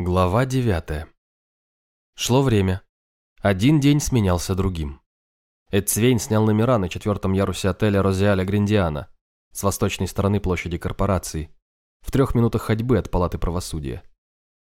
Глава девятая. Шло время. Один день сменялся другим. Эдцвейн снял номера на четвертом ярусе отеля Розиаля Гриндиана с восточной стороны площади корпорации, в трех минутах ходьбы от палаты правосудия.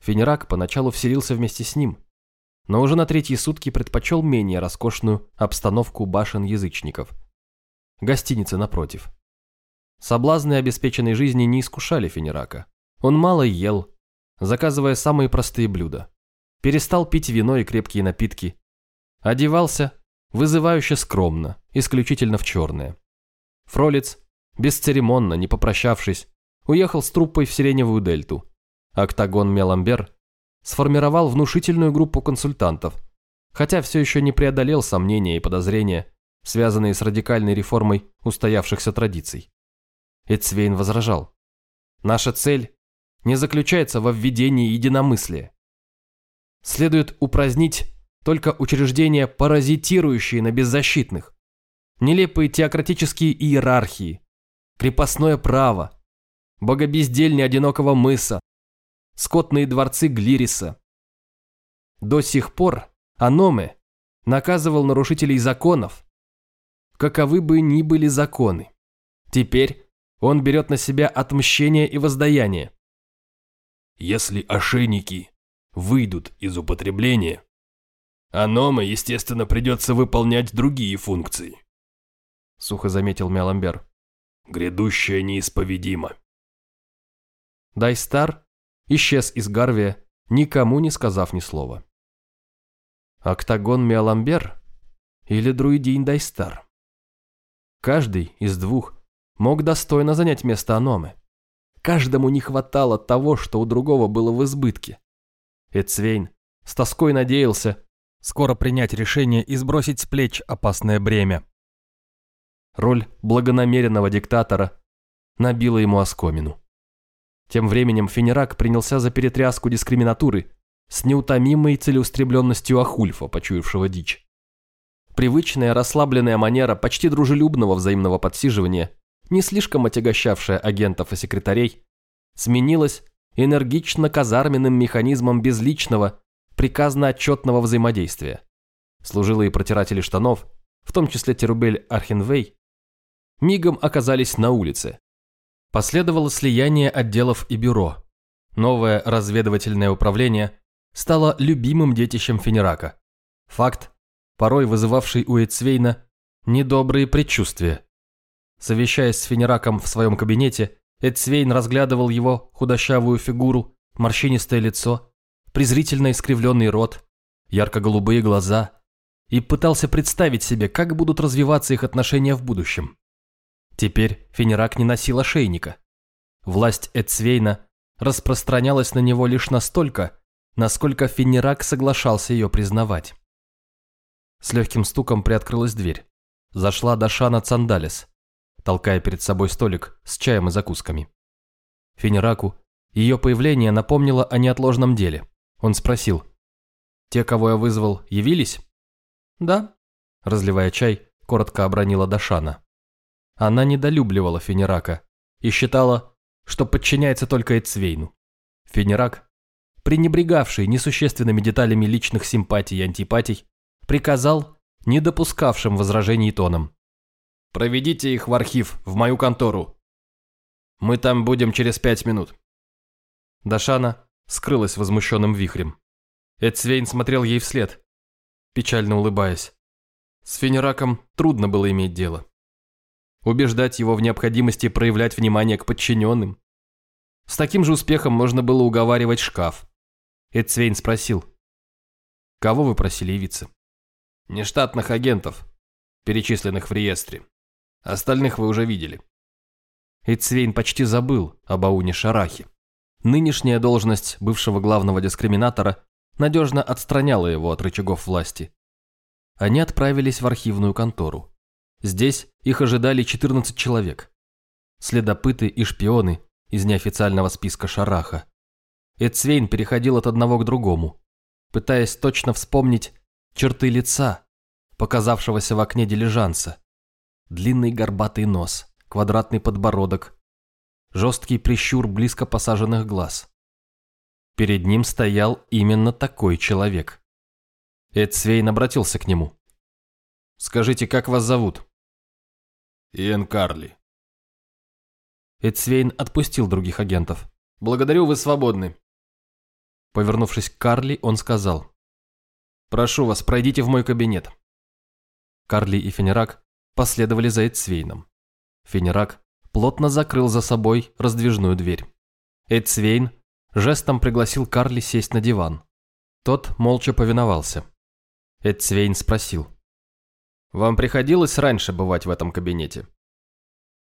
Фенерак поначалу вселился вместе с ним, но уже на третьи сутки предпочел менее роскошную обстановку башен язычников. Гостиницы напротив. Соблазны обеспеченной жизни не искушали Фенерака. Он мало ел, заказывая самые простые блюда. Перестал пить вино и крепкие напитки. Одевался вызывающе скромно, исключительно в черное. Фролец, бесцеремонно, не попрощавшись, уехал с труппой в Сиреневую дельту. Октагон Меламбер сформировал внушительную группу консультантов, хотя все еще не преодолел сомнения и подозрения, связанные с радикальной реформой устоявшихся традиций. Эцвейн возражал. Наша цель не заключается во введении единомыслия. Следует упразднить только учреждения, паразитирующие на беззащитных. Нелепые теократические иерархии, крепостное право, богобездельни одинокого мыса, скотные дворцы Глириса. До сих пор Аноме наказывал нарушителей законов, каковы бы ни были законы. Теперь он берет на себя отмщение и воздаяние. Если ошейники выйдут из употребления, Аноме, естественно, придется выполнять другие функции. Сухо заметил Меламбер. Грядущее неисповедимо. Дайстар исчез из Гарвия, никому не сказав ни слова. Октагон Меламбер или Друидин Дайстар? Каждый из двух мог достойно занять место Аномы. Каждому не хватало того, что у другого было в избытке. Эцвейн с тоской надеялся скоро принять решение и сбросить с плеч опасное бремя. Роль благонамеренного диктатора набила ему оскомину. Тем временем Фенерак принялся за перетряску дискриминатуры с неутомимой целеустремленностью Ахульфа, почуявшего дичь. Привычная расслабленная манера почти дружелюбного взаимного подсиживания не слишком отягощавшая агентов и секретарей, сменилась энергично-казарменным механизмом безличного, приказно-отчетного взаимодействия. Служилые протиратели штанов, в том числе Терубель Архенвей, мигом оказались на улице. Последовало слияние отделов и бюро. Новое разведывательное управление стало любимым детищем Фенерака. Факт, порой вызывавший у Эцвейна недобрые предчувствия. Совещаясь с Фенераком в своем кабинете, Эдсвейн разглядывал его худощавую фигуру, морщинистое лицо, презрительно искривленный рот, ярко-голубые глаза и пытался представить себе, как будут развиваться их отношения в будущем. Теперь Фенерак не носил ошейника. Власть Эдсвейна распространялась на него лишь настолько, насколько Фенерак соглашался ее признавать. С легким стуком приоткрылась дверь. Зашла Дашана Цандалес, толкая перед собой столик с чаем и закусками. Фенераку ее появление напомнило о неотложном деле. Он спросил. «Те, кого я вызвал, явились?» «Да», – разливая чай, коротко обронила Дашана. Она недолюбливала Фенерака и считала, что подчиняется только Эцвейну. Фенерак, пренебрегавший несущественными деталями личных симпатий и антипатий, приказал не допускавшим возражений тоном. Проведите их в архив, в мою контору. Мы там будем через пять минут». Дашана скрылась возмущенным вихрем. Эдсвейн смотрел ей вслед, печально улыбаясь. С Фенераком трудно было иметь дело. Убеждать его в необходимости проявлять внимание к подчиненным. С таким же успехом можно было уговаривать шкаф. Эдсвейн спросил. «Кого вы просили явиться?» «Нештатных агентов, перечисленных в реестре. Остальных вы уже видели. Эйцвейн почти забыл об Ауне Шарахе. Нынешняя должность бывшего главного дискриминатора надежно отстраняла его от рычагов власти. Они отправились в архивную контору. Здесь их ожидали 14 человек. Следопыты и шпионы из неофициального списка Шараха. Эцвейн переходил от одного к другому, пытаясь точно вспомнить черты лица, показавшегося в окне дилижанса. Длинный горбатый нос, квадратный подбородок, жесткий прищур близко посаженных глаз. Перед ним стоял именно такой человек. Эд Свейн обратился к нему. «Скажите, как вас зовут?» Иэн Карли. Эдсвейн отпустил других агентов. «Благодарю, вы свободны». Повернувшись к Карли, он сказал. «Прошу вас, пройдите в мой кабинет». Карли и Фенерак последовали за Эдсвейном. Фенерак плотно закрыл за собой раздвижную дверь. Эдсвейн жестом пригласил Карли сесть на диван. Тот молча повиновался. Эдсвейн спросил. «Вам приходилось раньше бывать в этом кабинете?»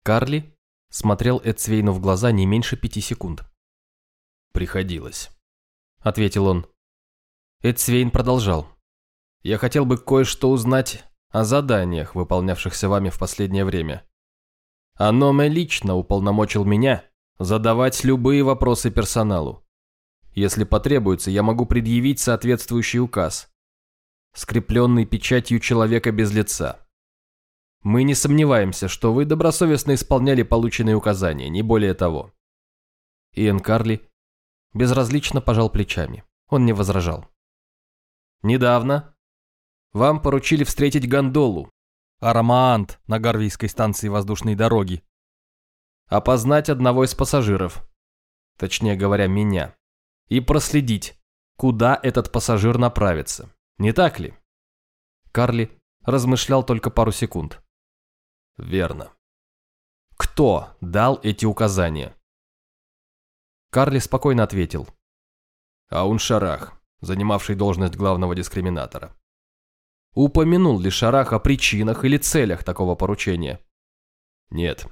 Карли смотрел Эдсвейну в глаза не меньше пяти секунд. «Приходилось», — ответил он. Эдсвейн продолжал. «Я хотел бы кое-что узнать о заданиях, выполнявшихся вами в последнее время. Аноме лично уполномочил меня задавать любые вопросы персоналу. Если потребуется, я могу предъявить соответствующий указ, скрепленный печатью человека без лица. Мы не сомневаемся, что вы добросовестно исполняли полученные указания, не более того. Иэн Карли безразлично пожал плечами. Он не возражал. Недавно вам поручили встретить гондолу, Арамаант на Гарвийской станции воздушной дороги. Опознать одного из пассажиров, точнее говоря, меня, и проследить, куда этот пассажир направится. Не так ли? Карли размышлял только пару секунд. Верно. Кто дал эти указания? Карли спокойно ответил. Аун Шарах, занимавший должность главного дискриминатора. Упомянул ли Шарах о причинах или целях такого поручения? Нет.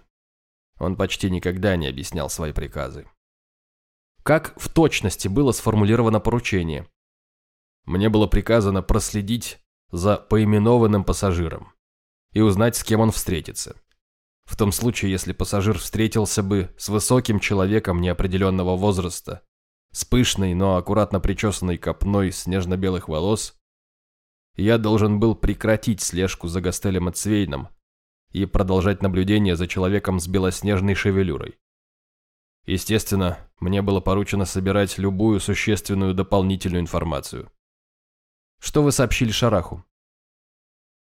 Он почти никогда не объяснял свои приказы. Как в точности было сформулировано поручение? Мне было приказано проследить за поименованным пассажиром и узнать, с кем он встретится. В том случае, если пассажир встретился бы с высоким человеком неопределенного возраста, с пышной, но аккуратно причесанной копной снежно-белых волос, я должен был прекратить слежку за Гастелем и Цвейном и продолжать наблюдение за человеком с белоснежной шевелюрой. Естественно, мне было поручено собирать любую существенную дополнительную информацию. Что вы сообщили Шараху?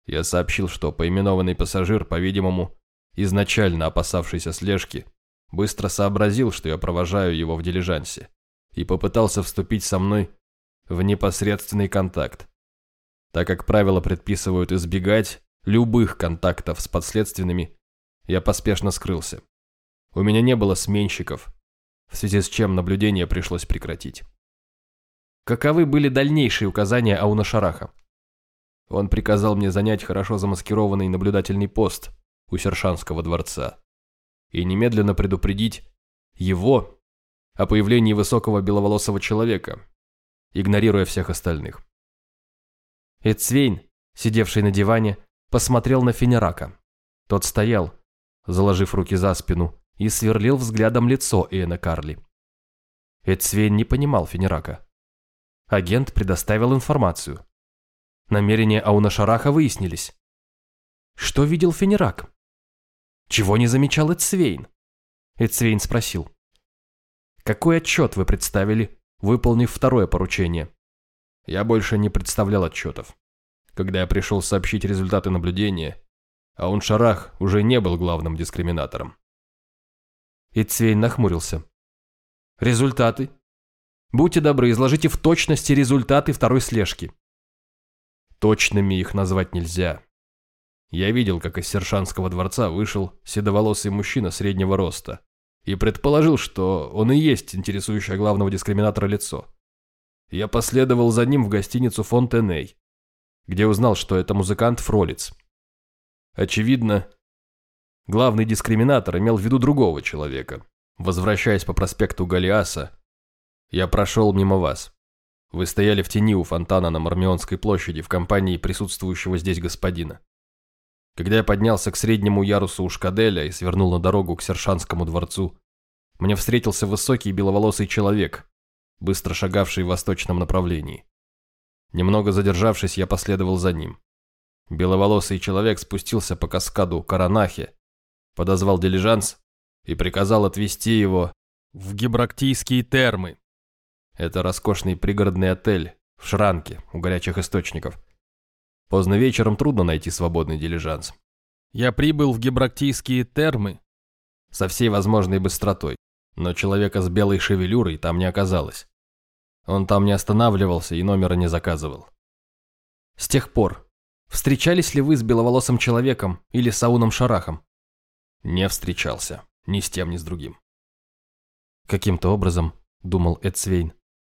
Я сообщил, что поименованный пассажир, по-видимому, изначально опасавшийся слежки, быстро сообразил, что я провожаю его в дилижансе, и попытался вступить со мной в непосредственный контакт. Так как правила предписывают избегать любых контактов с подследственными, я поспешно скрылся. У меня не было сменщиков, в связи с чем наблюдение пришлось прекратить. Каковы были дальнейшие указания Ауна Шараха? Он приказал мне занять хорошо замаскированный наблюдательный пост у Сершанского дворца и немедленно предупредить его о появлении высокого беловолосого человека, игнорируя всех остальных. Эцвейн, сидевший на диване, посмотрел на Фенерака. Тот стоял, заложив руки за спину, и сверлил взглядом лицо Иэна Карли. Эцвейн не понимал Фенерака. Агент предоставил информацию. Намерения Ауна Шараха выяснились. Что видел Фенерак? Чего не замечал Эцвейн? Эцвейн спросил. Какой отчет вы представили, выполнив второе поручение? Я больше не представлял отчетов. Когда я пришел сообщить результаты наблюдения, Аун Шарах уже не был главным дискриминатором. Ицвейн нахмурился. Результаты? Будьте добры, изложите в точности результаты второй слежки. Точными их назвать нельзя. Я видел, как из Сершанского дворца вышел седоволосый мужчина среднего роста и предположил, что он и есть интересующее главного дискриминатора лицо. Я последовал за ним в гостиницу Фонтеней, где узнал, что это музыкант Фролиц. Очевидно, главный дискриминатор имел в виду другого человека. Возвращаясь по проспекту Галиаса, я прошел мимо вас. Вы стояли в тени у фонтана на Мармионской площади в компании присутствующего здесь господина. Когда я поднялся к среднему ярусу Ушкаделя и свернул на дорогу к Сершанскому дворцу, мне встретился высокий беловолосый человек, быстро шагавший в восточном направлении. Немного задержавшись, я последовал за ним. Беловолосый человек спустился по каскаду Каранахе, подозвал дилижанс и приказал отвезти его в гибрактийские термы, Это роскошный пригородный отель в Шранке у горячих источников. Поздно вечером трудно найти свободный дилижанс. Я прибыл в гебрактийские термы. Со всей возможной быстротой, но человека с белой шевелюрой там не оказалось. Он там не останавливался и номера не заказывал. С тех пор, встречались ли вы с беловолосым человеком или Сауном Шарахом? Не встречался, ни с тем, ни с другим. Каким-то образом, думал Эдсвейн,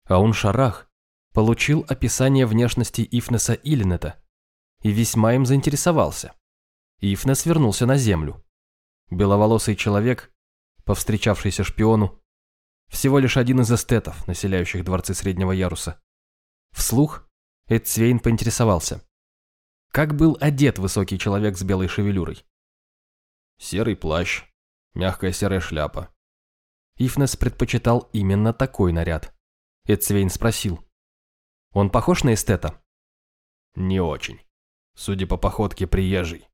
Аун Шарах получил описание внешности Ифнеса Иллинета и весьма им заинтересовался. Ифнес вернулся на землю. Беловолосый человек, повстречавшийся шпиону, всего лишь один из эстетов, населяющих дворцы среднего яруса. Вслух Эдсвейн поинтересовался. Как был одет высокий человек с белой шевелюрой? Серый плащ, мягкая серая шляпа. Ифнес предпочитал именно такой наряд. Эдсвейн спросил. Он похож на эстета? Не очень. Судя по походке, приезжий.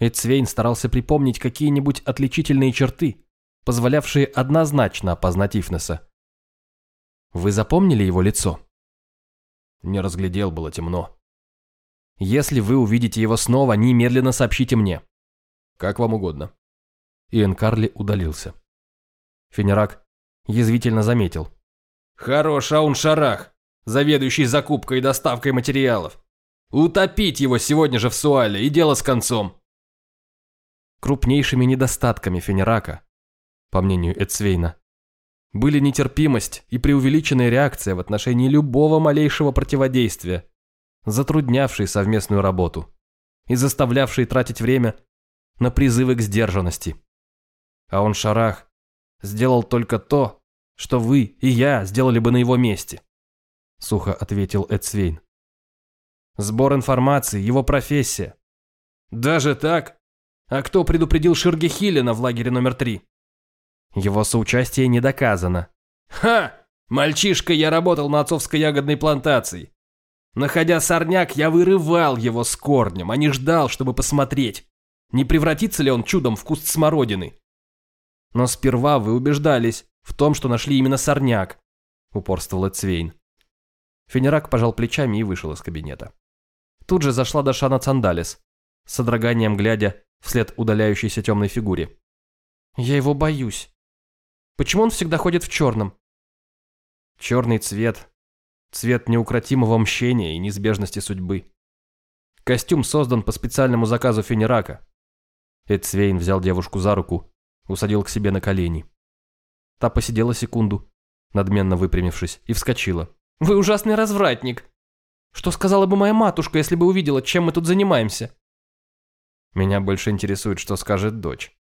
Эдсвейн старался припомнить какие-нибудь отличительные черты, позволявшие однозначно опознать Ифнеса. Вы запомнили его лицо? Не разглядел, было темно. Если вы увидите его снова, немедленно сообщите мне. Как вам угодно. Иэн Карли удалился. Фенерак язвительно заметил. Хорош Аун Шарах, заведующий закупкой и доставкой материалов. Утопить его сегодня же в Суале, и дело с концом. Крупнейшими недостатками Фенерака, по мнению Эцвейна, были нетерпимость и преувеличенная реакция в отношении любого малейшего противодействия, затруднявшие совместную работу и заставлявшие тратить время на призывы к сдержанности. А он Шарах сделал только то, что вы и я сделали бы на его месте, сухо ответил Эцвейн. Сбор информации – его профессия. Даже так? А кто предупредил Ширги Хиллина в лагере номер три? Его соучастие не доказано. Ха! Мальчишка, я работал на отцовской ягодной плантации. Находя сорняк, я вырывал его с корнем, а не ждал, чтобы посмотреть, не превратится ли он чудом в куст смородины. Но сперва вы убеждались в том, что нашли именно сорняк, упорствовал Эцвейн. Фенерак пожал плечами и вышел из кабинета. Тут же зашла Дашана Цандалис, с содроганием глядя вслед удаляющейся темной фигуре. «Я его боюсь. Почему он всегда ходит в черном?» Черный цвет. Цвет неукротимого мщения и неизбежности судьбы. Костюм создан по специальному заказу Фенерака. Эдсвейн взял девушку за руку, усадил к себе на колени. Та посидела секунду, надменно выпрямившись, и вскочила. «Вы ужасный развратник! Что сказала бы моя матушка, если бы увидела, чем мы тут занимаемся?» Меня больше интересует, что скажет дочь.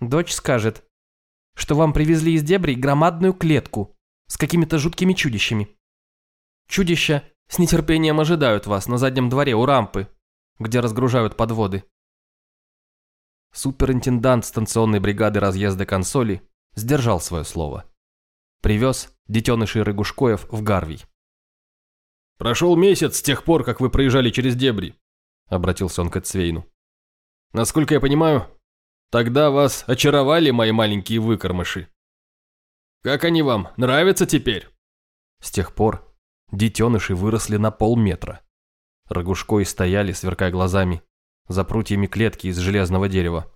Дочь скажет, что вам привезли из дебрей громадную клетку с какими-то жуткими чудищами. Чудища с нетерпением ожидают вас на заднем дворе у рампы, где разгружают подводы. Суперинтендант станционной бригады разъезда консоли сдержал свое слово. Привез детенышей Рыгушкоев в Гарвий. «Прошел месяц с тех пор, как вы проезжали через дебри», — обратился он к Эцвейну. Насколько я понимаю, тогда вас очаровали мои маленькие выкормыши. Как они вам, нравятся теперь? С тех пор детеныши выросли на полметра. Рогушкой стояли, сверкая глазами, за прутьями клетки из железного дерева.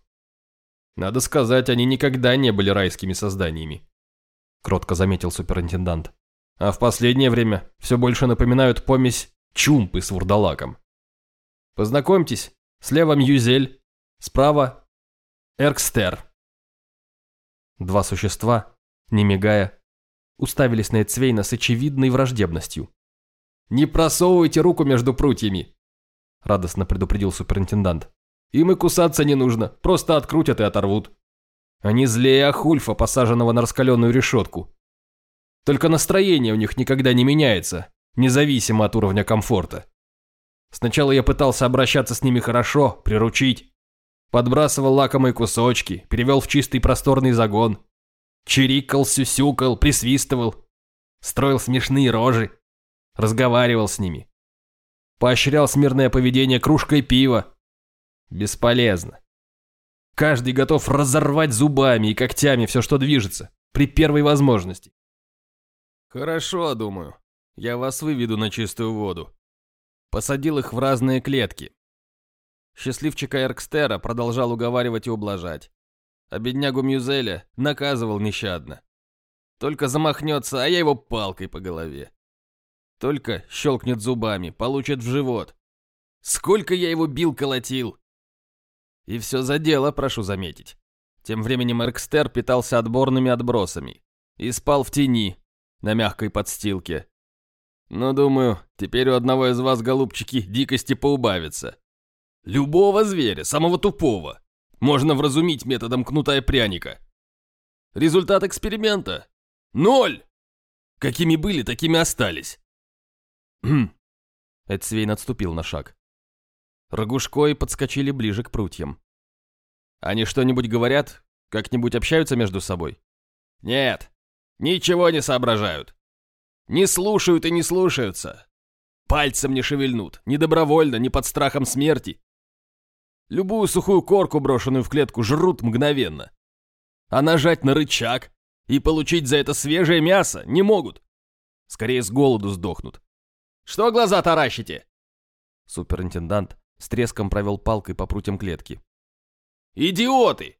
Надо сказать, они никогда не были райскими созданиями. Кротко заметил суперинтендант. А в последнее время все больше напоминают помесь чумпы с вурдалаком. Познакомьтесь, слева Мьюзель, Справа – Эркстер. Два существа, не мигая, уставились на Эцвейна с очевидной враждебностью. «Не просовывайте руку между прутьями!» – радостно предупредил суперинтендант. «Им и кусаться не нужно, просто открутят и оторвут. Они злее Ахульфа, посаженного на раскаленную решетку. Только настроение у них никогда не меняется, независимо от уровня комфорта. Сначала я пытался обращаться с ними хорошо, приручить, подбрасывал лакомые кусочки, перевел в чистый просторный загон. Чирикал, сюсюкал, присвистывал, строил смешные рожи, разговаривал с ними. Поощрял смирное поведение кружкой пива. Бесполезно. Каждый готов разорвать зубами и когтями все, что движется, при первой возможности. Хорошо, думаю. Я вас выведу на чистую воду. Посадил их в разные клетки. Счастливчика Эркстера продолжал уговаривать и ублажать. А беднягу Мюзеля наказывал нещадно. Только замахнется, а я его палкой по голове. Только щелкнет зубами, получит в живот. Сколько я его бил-колотил! И все за дело, прошу заметить. Тем временем Эркстер питался отборными отбросами и спал в тени, на мягкой подстилке. Но, думаю, теперь у одного из вас, голубчики, дикости поубавится. Любого зверя, самого тупого, можно вразумить методом кнута и пряника. Результат эксперимента – ноль! Какими были, такими остались. Хм. Эдсвейн отступил на шаг. Рогушко подскочили ближе к прутьям. Они что-нибудь говорят? Как-нибудь общаются между собой? Нет, ничего не соображают. Не слушают и не слушаются. Пальцем не шевельнут, ни добровольно, ни под страхом смерти. Любую сухую корку, брошенную в клетку, жрут мгновенно. А нажать на рычаг и получить за это свежее мясо не могут. Скорее с голоду сдохнут. Что глаза таращите? Суперинтендант с треском провел палкой по прутьям клетки. «Идиоты!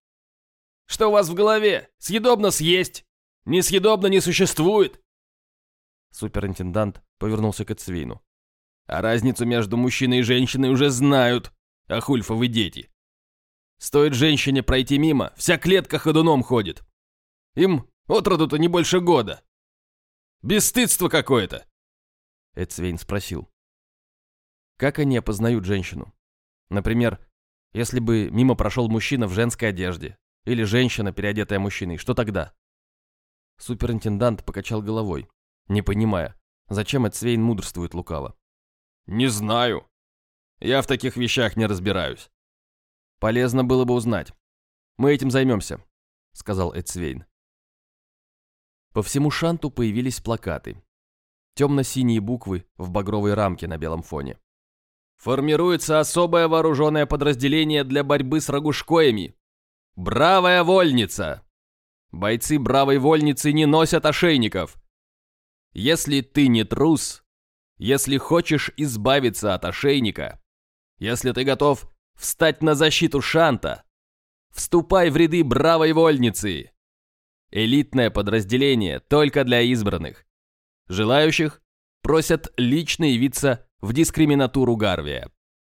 Что у вас в голове? Съедобно съесть! Несъедобно не существует!» Суперинтендант повернулся к Эцвейну. «А разницу между мужчиной и женщиной уже знают, ахульфовы дети. Стоит женщине пройти мимо, вся клетка ходуном ходит. Им отроду-то не больше года. Бесстыдство какое-то!» Эцвейн спросил. Как они опознают женщину? Например, если бы мимо прошел мужчина в женской одежде, или женщина, переодетая мужчиной, что тогда? Суперинтендант покачал головой, не понимая, зачем Эцвейн мудрствует лукаво. «Не знаю. Я в таких вещах не разбираюсь». «Полезно было бы узнать. Мы этим займемся», — сказал Эцвейн. По всему шанту появились плакаты. Темно-синие буквы в багровой рамке на белом фоне. Формируется особое вооруженное подразделение для борьбы с рогушкоями. Бравая вольница! Бойцы бравой вольницы не носят ошейников. Если ты не трус, если хочешь избавиться от ошейника, если ты готов встать на защиту Шанта, вступай в ряды бравой вольницы. Элитное подразделение только для избранных. Желающих просят лично явиться в дискриминатуру Гарвия.